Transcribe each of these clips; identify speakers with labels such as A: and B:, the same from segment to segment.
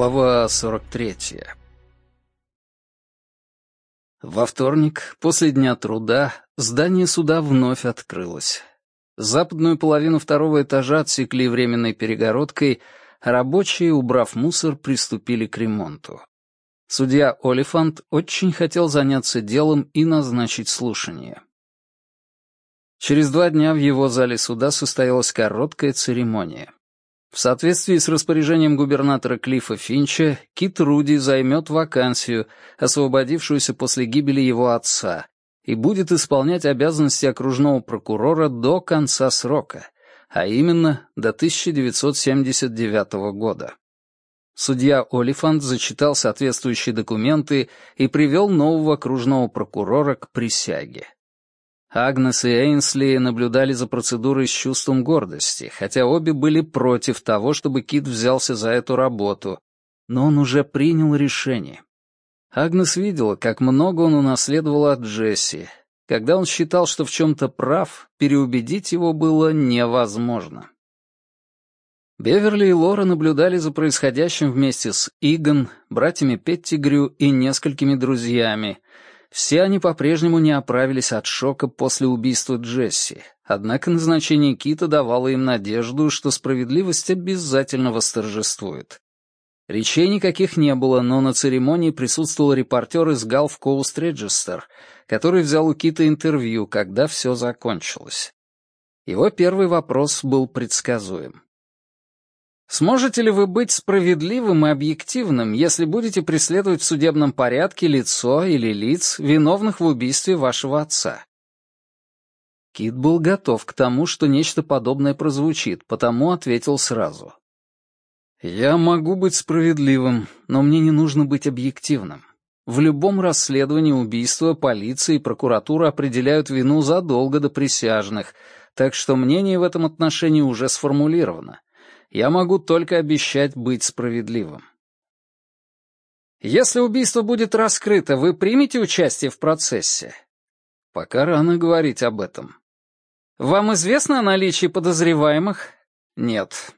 A: Глава 43 Во вторник, после дня труда, здание суда вновь открылось. Западную половину второго этажа отсекли временной перегородкой, рабочие, убрав мусор, приступили к ремонту. Судья Олифант очень хотел заняться делом и назначить слушание. Через два дня в его зале суда состоялась короткая церемония. В соответствии с распоряжением губернатора Клиффа Финча, Кит Руди займет вакансию, освободившуюся после гибели его отца, и будет исполнять обязанности окружного прокурора до конца срока, а именно до 1979 года. Судья Олифант зачитал соответствующие документы и привел нового окружного прокурора к присяге. Агнес и Эйнсли наблюдали за процедурой с чувством гордости, хотя обе были против того, чтобы Кит взялся за эту работу, но он уже принял решение. Агнес видела, как много он унаследовал от Джесси. Когда он считал, что в чем-то прав, переубедить его было невозможно. Беверли и Лора наблюдали за происходящим вместе с Игон, братьями Петтигрю и несколькими друзьями — все они по-прежнему не оправились от шока после убийства Джесси, однако назначение Кита давало им надежду, что справедливость обязательно восторжествует. Речей никаких не было, но на церемонии присутствовал репортер из Gulf Coast Register, который взял у Кита интервью, когда все закончилось. Его первый вопрос был предсказуем. Сможете ли вы быть справедливым и объективным, если будете преследовать в судебном порядке лицо или лиц, виновных в убийстве вашего отца? Кит был готов к тому, что нечто подобное прозвучит, потому ответил сразу. «Я могу быть справедливым, но мне не нужно быть объективным. В любом расследовании убийства полиция и прокуратура определяют вину задолго до присяжных, так что мнение в этом отношении уже сформулировано я могу только обещать быть справедливым. Если убийство будет раскрыто, вы примете участие в процессе? Пока рано говорить об этом. Вам известно о наличии подозреваемых? Нет.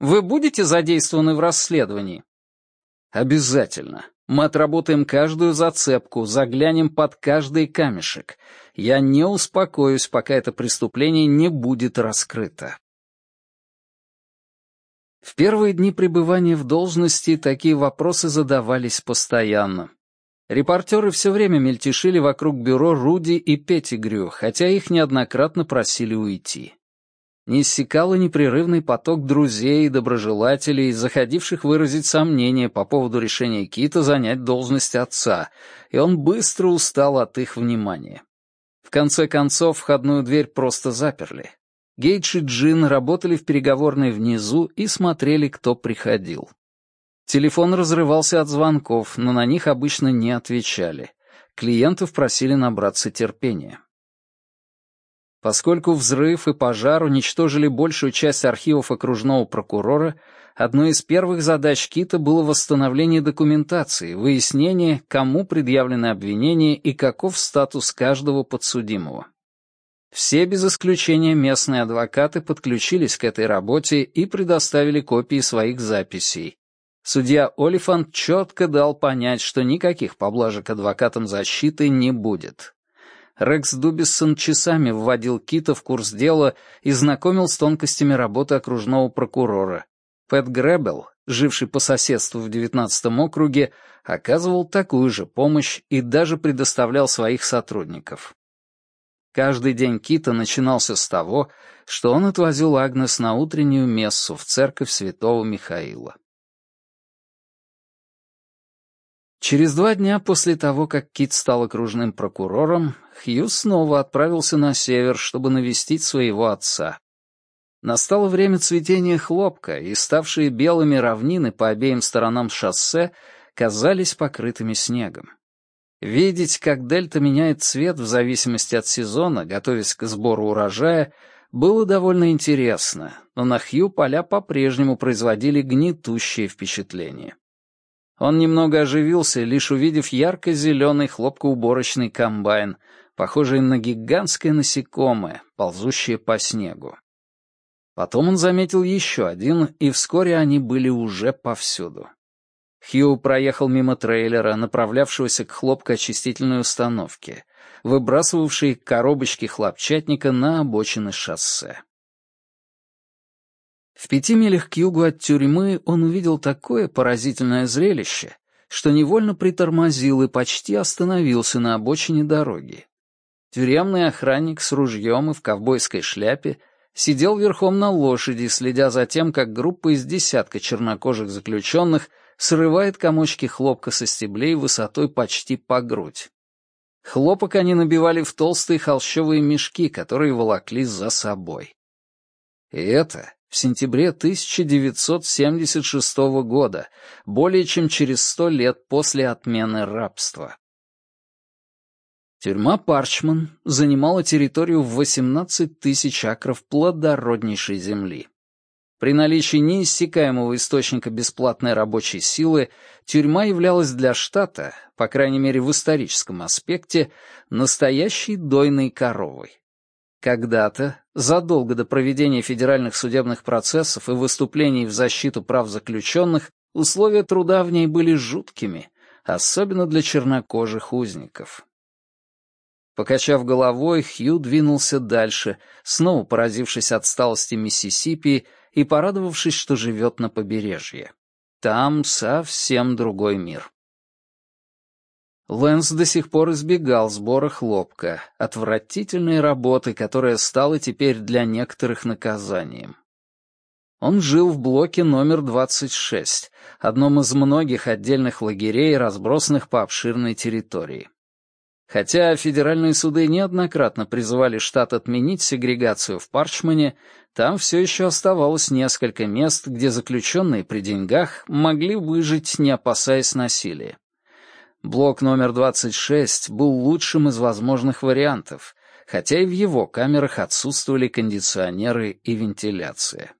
A: Вы будете задействованы в расследовании? Обязательно. Мы отработаем каждую зацепку, заглянем под каждый камешек. Я не успокоюсь, пока это преступление не будет раскрыто. В первые дни пребывания в должности такие вопросы задавались постоянно. Репортеры все время мельтешили вокруг бюро Руди и Петтигрю, хотя их неоднократно просили уйти. Не иссякал и непрерывный поток друзей и доброжелателей, заходивших выразить сомнения по поводу решения Кита занять должность отца, и он быстро устал от их внимания. В конце концов, входную дверь просто заперли. Гейдж и Джин работали в переговорной внизу и смотрели, кто приходил. Телефон разрывался от звонков, но на них обычно не отвечали. Клиентов просили набраться терпения. Поскольку взрыв и пожар уничтожили большую часть архивов окружного прокурора, одной из первых задач Кита было восстановление документации, выяснение, кому предъявлены обвинения и каков статус каждого подсудимого. Все без исключения местные адвокаты подключились к этой работе и предоставили копии своих записей. Судья Олифант четко дал понять, что никаких поблажек адвокатам защиты не будет. Рекс Дубиссон часами вводил Кита в курс дела и знакомил с тонкостями работы окружного прокурора. Пэт Гребел, живший по соседству в 19-м округе, оказывал такую же помощь и даже предоставлял своих сотрудников. Каждый день Кита начинался с того, что он отвозил Агнес на утреннюю мессу в церковь святого Михаила. Через два дня после того, как Кит стал окружным прокурором, Хью снова отправился на север, чтобы навестить своего отца. Настало время цветения хлопка, и ставшие белыми равнины по обеим сторонам шоссе казались покрытыми снегом. Видеть, как дельта меняет цвет в зависимости от сезона, готовясь к сбору урожая, было довольно интересно, но на Хью поля по-прежнему производили гнетущее впечатление. Он немного оживился, лишь увидев ярко-зеленый хлопкоуборочный комбайн, похожий на гигантское насекомое, ползущее по снегу. Потом он заметил еще один, и вскоре они были уже повсюду. Хью проехал мимо трейлера, направлявшегося к хлопкоочистительной установке, выбрасывавшей коробочки хлопчатника на обочины шоссе. В пяти милях к югу от тюрьмы он увидел такое поразительное зрелище, что невольно притормозил и почти остановился на обочине дороги. Тюремный охранник с ружьем и в ковбойской шляпе сидел верхом на лошади, следя за тем, как группа из десятка чернокожих заключенных срывает комочки хлопка со стеблей высотой почти по грудь. Хлопок они набивали в толстые холщовые мешки, которые волокли за собой. И это в сентябре 1976 года, более чем через сто лет после отмены рабства. Тюрьма Парчман занимала территорию в 18 тысяч акров плодороднейшей земли. При наличии неиссякаемого источника бесплатной рабочей силы тюрьма являлась для штата, по крайней мере в историческом аспекте, настоящей дойной коровой. Когда-то, задолго до проведения федеральных судебных процессов и выступлений в защиту прав заключенных, условия труда в ней были жуткими, особенно для чернокожих узников. Покачав головой, Хью двинулся дальше, снова поразившись отсталости Миссисипи и порадовавшись, что живет на побережье. Там совсем другой мир. Лэнс до сих пор избегал сбора хлопка, отвратительной работы, которая стала теперь для некоторых наказанием. Он жил в блоке номер 26, одном из многих отдельных лагерей, разбросанных по обширной территории. Хотя федеральные суды неоднократно призывали штат отменить сегрегацию в Парчмане, там все еще оставалось несколько мест, где заключенные при деньгах могли выжить, не опасаясь насилия. Блок номер 26 был лучшим из возможных вариантов, хотя и в его камерах отсутствовали кондиционеры и вентиляция.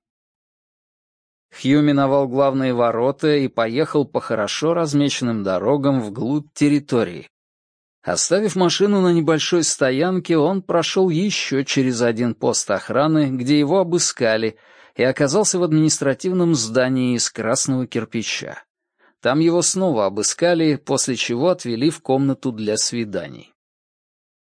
A: Хью миновал главные ворота и поехал по хорошо размеченным дорогам вглубь территории, Оставив машину на небольшой стоянке, он прошел еще через один пост охраны, где его обыскали, и оказался в административном здании из красного кирпича. Там его снова обыскали, после чего отвели в комнату для свиданий.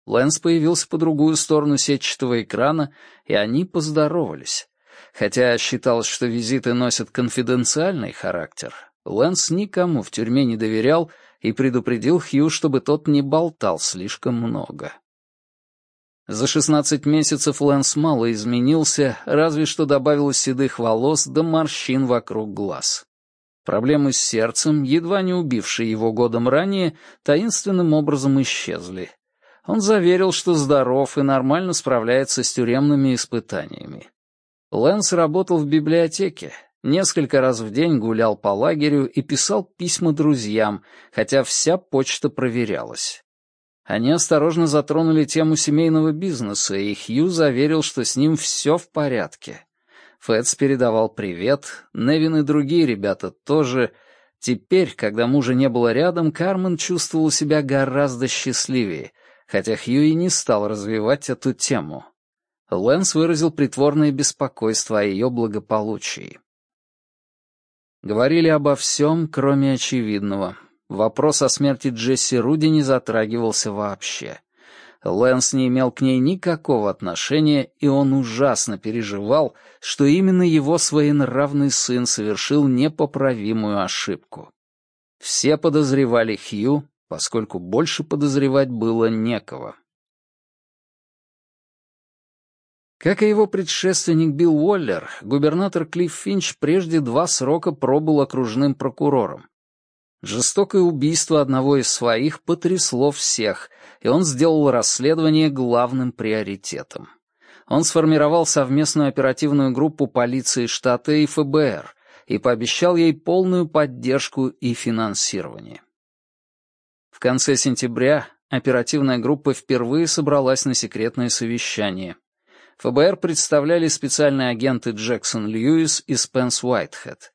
A: Лэнс появился по другую сторону сетчатого экрана, и они поздоровались. Хотя считалось, что визиты носят конфиденциальный характер, Лэнс никому в тюрьме не доверял и предупредил Хью, чтобы тот не болтал слишком много. За шестнадцать месяцев Лэнс мало изменился, разве что добавилось седых волос да морщин вокруг глаз. Проблемы с сердцем, едва не убившие его годом ранее, таинственным образом исчезли. Он заверил, что здоров и нормально справляется с тюремными испытаниями. Лэнс работал в библиотеке, Несколько раз в день гулял по лагерю и писал письма друзьям, хотя вся почта проверялась. Они осторожно затронули тему семейного бизнеса, и Хью заверил, что с ним все в порядке. Фэтс передавал привет, Невин и другие ребята тоже. Теперь, когда мужа не было рядом, Кармен чувствовал себя гораздо счастливее, хотя Хью и не стал развивать эту тему. Лэнс выразил притворное беспокойство о ее благополучии. Говорили обо всем, кроме очевидного. Вопрос о смерти Джесси Руди не затрагивался вообще. Лэнс не имел к ней никакого отношения, и он ужасно переживал, что именно его своенравный сын совершил непоправимую ошибку. Все подозревали Хью, поскольку больше подозревать было некого. Как и его предшественник Билл Уоллер, губернатор Клифф Финч прежде два срока пробыл окружным прокурором. Жестокое убийство одного из своих потрясло всех, и он сделал расследование главным приоритетом. Он сформировал совместную оперативную группу полиции штата и ФБР и пообещал ей полную поддержку и финансирование. В конце сентября оперативная группа впервые собралась на секретное совещание — ФБР представляли специальные агенты Джексон Льюис и Спенс Уайтхед.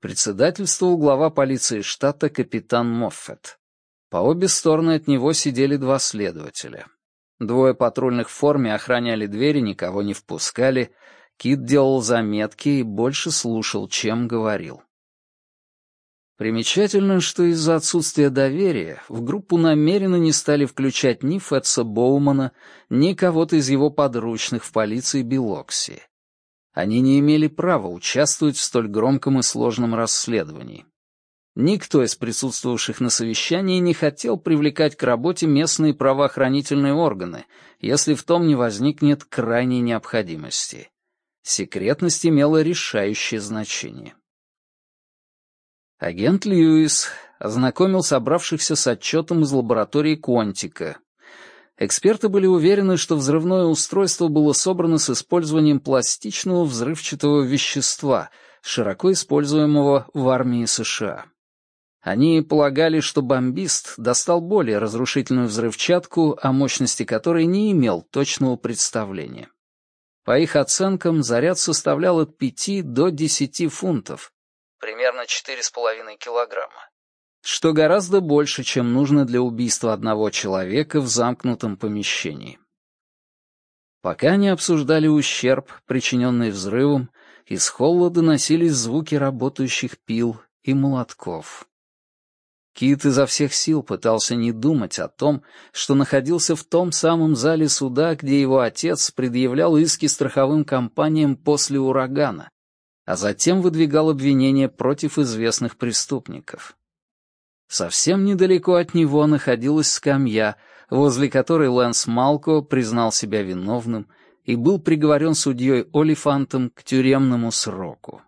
A: Председательствовал глава полиции штата капитан Моффет. По обе стороны от него сидели два следователя. Двое патрульных в форме охраняли двери, никого не впускали. Кит делал заметки и больше слушал, чем говорил. Примечательно, что из-за отсутствия доверия в группу намеренно не стали включать ни Фетса Боумана, ни кого-то из его подручных в полиции Белокси. Они не имели права участвовать в столь громком и сложном расследовании. Никто из присутствовавших на совещании не хотел привлекать к работе местные правоохранительные органы, если в том не возникнет крайней необходимости. Секретность имела решающее значение. Агент Льюис ознакомил собравшихся с отчетом из лаборатории Квантика. Эксперты были уверены, что взрывное устройство было собрано с использованием пластичного взрывчатого вещества, широко используемого в армии США. Они полагали, что бомбист достал более разрушительную взрывчатку, о мощности которой не имел точного представления. По их оценкам, заряд составлял от 5 до 10 фунтов, примерно 4,5 килограмма, что гораздо больше, чем нужно для убийства одного человека в замкнутом помещении. Пока они обсуждали ущерб, причиненный взрывом, из холла доносились звуки работающих пил и молотков. Кит изо всех сил пытался не думать о том, что находился в том самом зале суда, где его отец предъявлял иски страховым компаниям после урагана, а затем выдвигал обвинения против известных преступников. Совсем недалеко от него находилась скамья, возле которой Лэнс Малко признал себя виновным и был приговорен судьей Олифантом к тюремному сроку.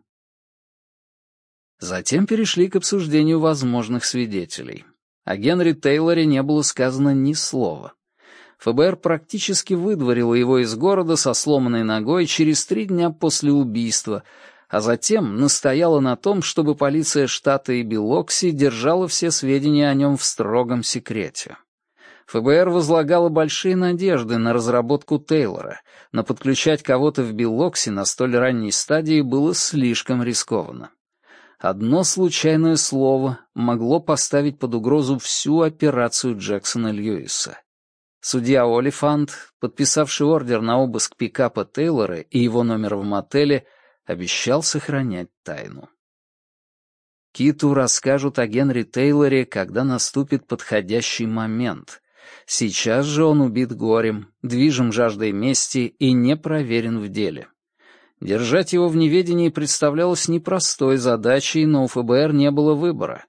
A: Затем перешли к обсуждению возможных свидетелей. О Генри Тейлоре не было сказано ни слова. ФБР практически выдворило его из города со сломанной ногой через три дня после убийства, а затем настояла на том, чтобы полиция штата и Белокси держала все сведения о нем в строгом секрете. ФБР возлагало большие надежды на разработку Тейлора, но подключать кого-то в Белокси на столь ранней стадии было слишком рискованно. Одно случайное слово могло поставить под угрозу всю операцию Джексона Льюиса. Судья Олифант, подписавший ордер на обыск пикапа Тейлора и его номер в мотеле, обещал сохранять тайну. Киту расскажут о Генри Тейлоре, когда наступит подходящий момент. Сейчас же он убит горем, движим жаждой мести и не проверен в деле. Держать его в неведении представлялось непростой задачей, но у ФБР не было выбора.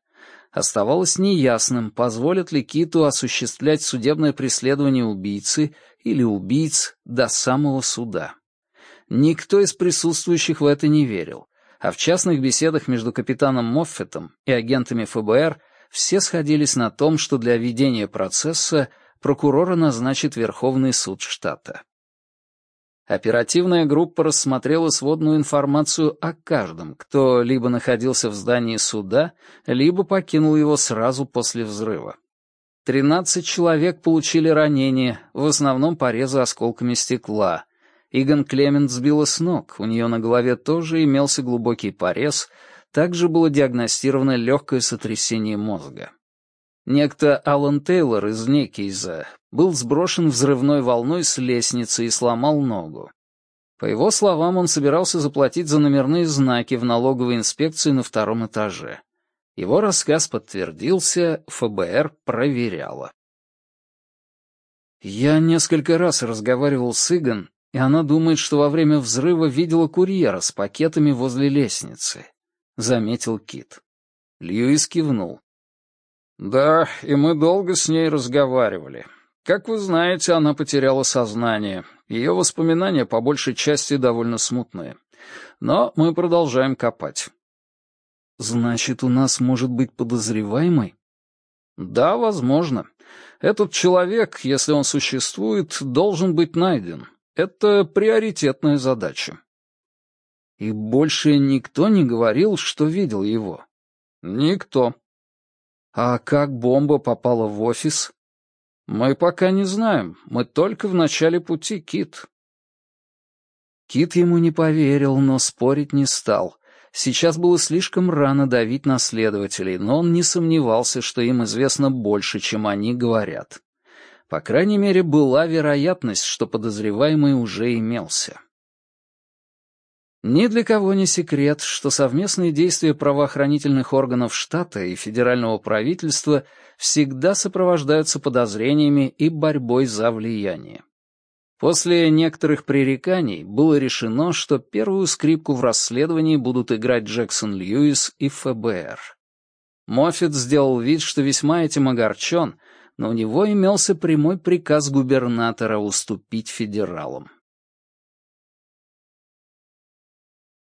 A: Оставалось неясным, позволят ли Киту осуществлять судебное преследование убийцы или убийц до самого суда. Никто из присутствующих в это не верил, а в частных беседах между капитаном Моффетом и агентами ФБР все сходились на том, что для ведения процесса прокурора назначит Верховный суд штата. Оперативная группа рассмотрела сводную информацию о каждом, кто либо находился в здании суда, либо покинул его сразу после взрыва. Тринадцать человек получили ранения, в основном порезы осколками стекла, Игон Клемент сбила с ног, у нее на голове тоже имелся глубокий порез, также было диагностировано легкое сотрясение мозга. Некто Алан Тейлор из Некейза был сброшен взрывной волной с лестницы и сломал ногу. По его словам, он собирался заплатить за номерные знаки в налоговой инспекции на втором этаже. Его рассказ подтвердился, ФБР проверяло. Я несколько раз разговаривал с Игон и она думает, что во время взрыва видела курьера с пакетами возле лестницы», — заметил Кит. Льюис кивнул. «Да, и мы долго с ней разговаривали. Как вы знаете, она потеряла сознание. Ее воспоминания по большей части довольно смутные. Но мы продолжаем копать». «Значит, у нас может быть подозреваемый?» «Да, возможно. Этот человек, если он существует, должен быть найден. Это приоритетная задача. И больше никто не говорил, что видел его. Никто. А как бомба попала в офис? Мы пока не знаем. Мы только в начале пути, Кит. Кит ему не поверил, но спорить не стал. Сейчас было слишком рано давить на следователей, но он не сомневался, что им известно больше, чем они говорят. По крайней мере, была вероятность, что подозреваемый уже имелся. Ни для кого не секрет, что совместные действия правоохранительных органов штата и федерального правительства всегда сопровождаются подозрениями и борьбой за влияние. После некоторых пререканий было решено, что первую скрипку в расследовании будут играть Джексон Льюис и ФБР. Моффит сделал вид, что весьма этим огорчен, но у него имелся прямой приказ губернатора уступить федералам.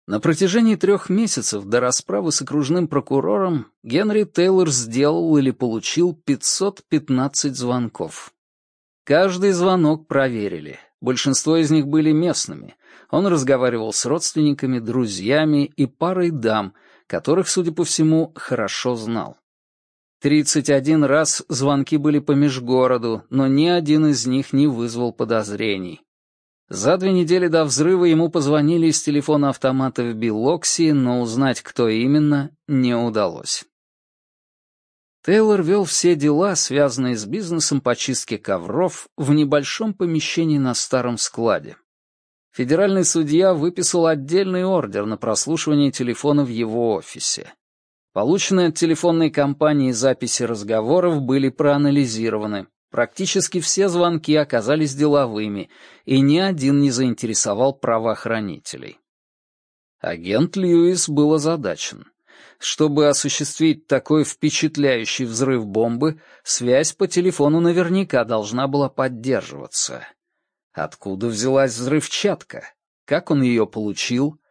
A: На протяжении трех месяцев до расправы с окружным прокурором Генри Тейлор сделал или получил 515 звонков. Каждый звонок проверили. Большинство из них были местными. Он разговаривал с родственниками, друзьями и парой дам, которых, судя по всему, хорошо знал. 31 раз звонки были по межгороду, но ни один из них не вызвал подозрений. За две недели до взрыва ему позвонили из телефона автомата в Билокси, но узнать, кто именно, не удалось. Тейлор вел все дела, связанные с бизнесом по чистке ковров, в небольшом помещении на старом складе. Федеральный судья выписал отдельный ордер на прослушивание телефона в его офисе. Полученные от телефонной компании записи разговоров были проанализированы, Практически все звонки оказались деловыми, и ни один не заинтересовал правоохранителей. Агент Льюис был озадачен. Чтобы осуществить такой впечатляющий взрыв бомбы, связь по телефону наверняка должна была поддерживаться. Откуда взялась взрывчатка? Как он ее получил?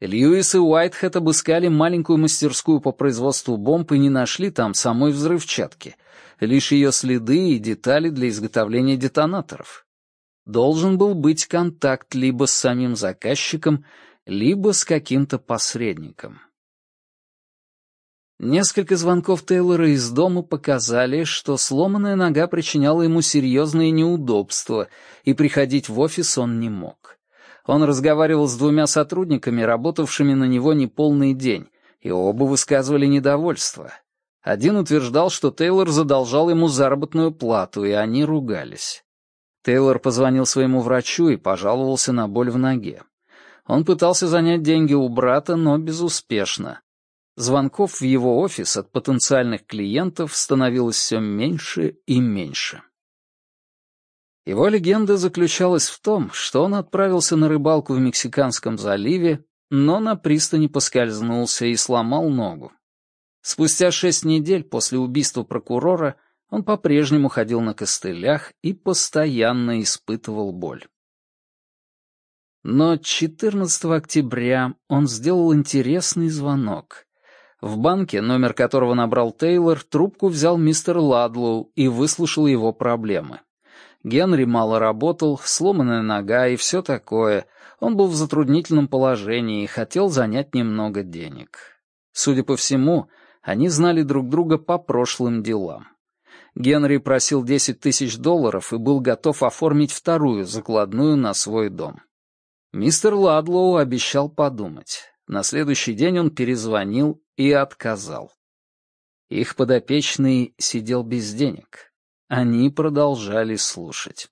A: Льюис и Уайтхед обыскали маленькую мастерскую по производству бомб и не нашли там самой взрывчатки, лишь ее следы и детали для изготовления детонаторов. Должен был быть контакт либо с самим заказчиком, либо с каким-то посредником. Несколько звонков Тейлора из дома показали, что сломанная нога причиняла ему серьезные неудобства, и приходить в офис он не мог. Он разговаривал с двумя сотрудниками, работавшими на него неполный день, и оба высказывали недовольство. Один утверждал, что Тейлор задолжал ему заработную плату, и они ругались. Тейлор позвонил своему врачу и пожаловался на боль в ноге. Он пытался занять деньги у брата, но безуспешно. Звонков в его офис от потенциальных клиентов становилось все меньше и меньше. Его легенда заключалась в том, что он отправился на рыбалку в Мексиканском заливе, но на пристани поскользнулся и сломал ногу. Спустя шесть недель после убийства прокурора он по-прежнему ходил на костылях и постоянно испытывал боль. Но 14 октября он сделал интересный звонок. В банке, номер которого набрал Тейлор, трубку взял мистер Ладлоу и выслушал его проблемы. Генри мало работал, сломанная нога и все такое. Он был в затруднительном положении и хотел занять немного денег. Судя по всему, они знали друг друга по прошлым делам. Генри просил 10 тысяч долларов и был готов оформить вторую закладную на свой дом. Мистер Ладлоу обещал подумать. На следующий день он перезвонил и отказал. Их подопечный сидел без денег. Они продолжали слушать.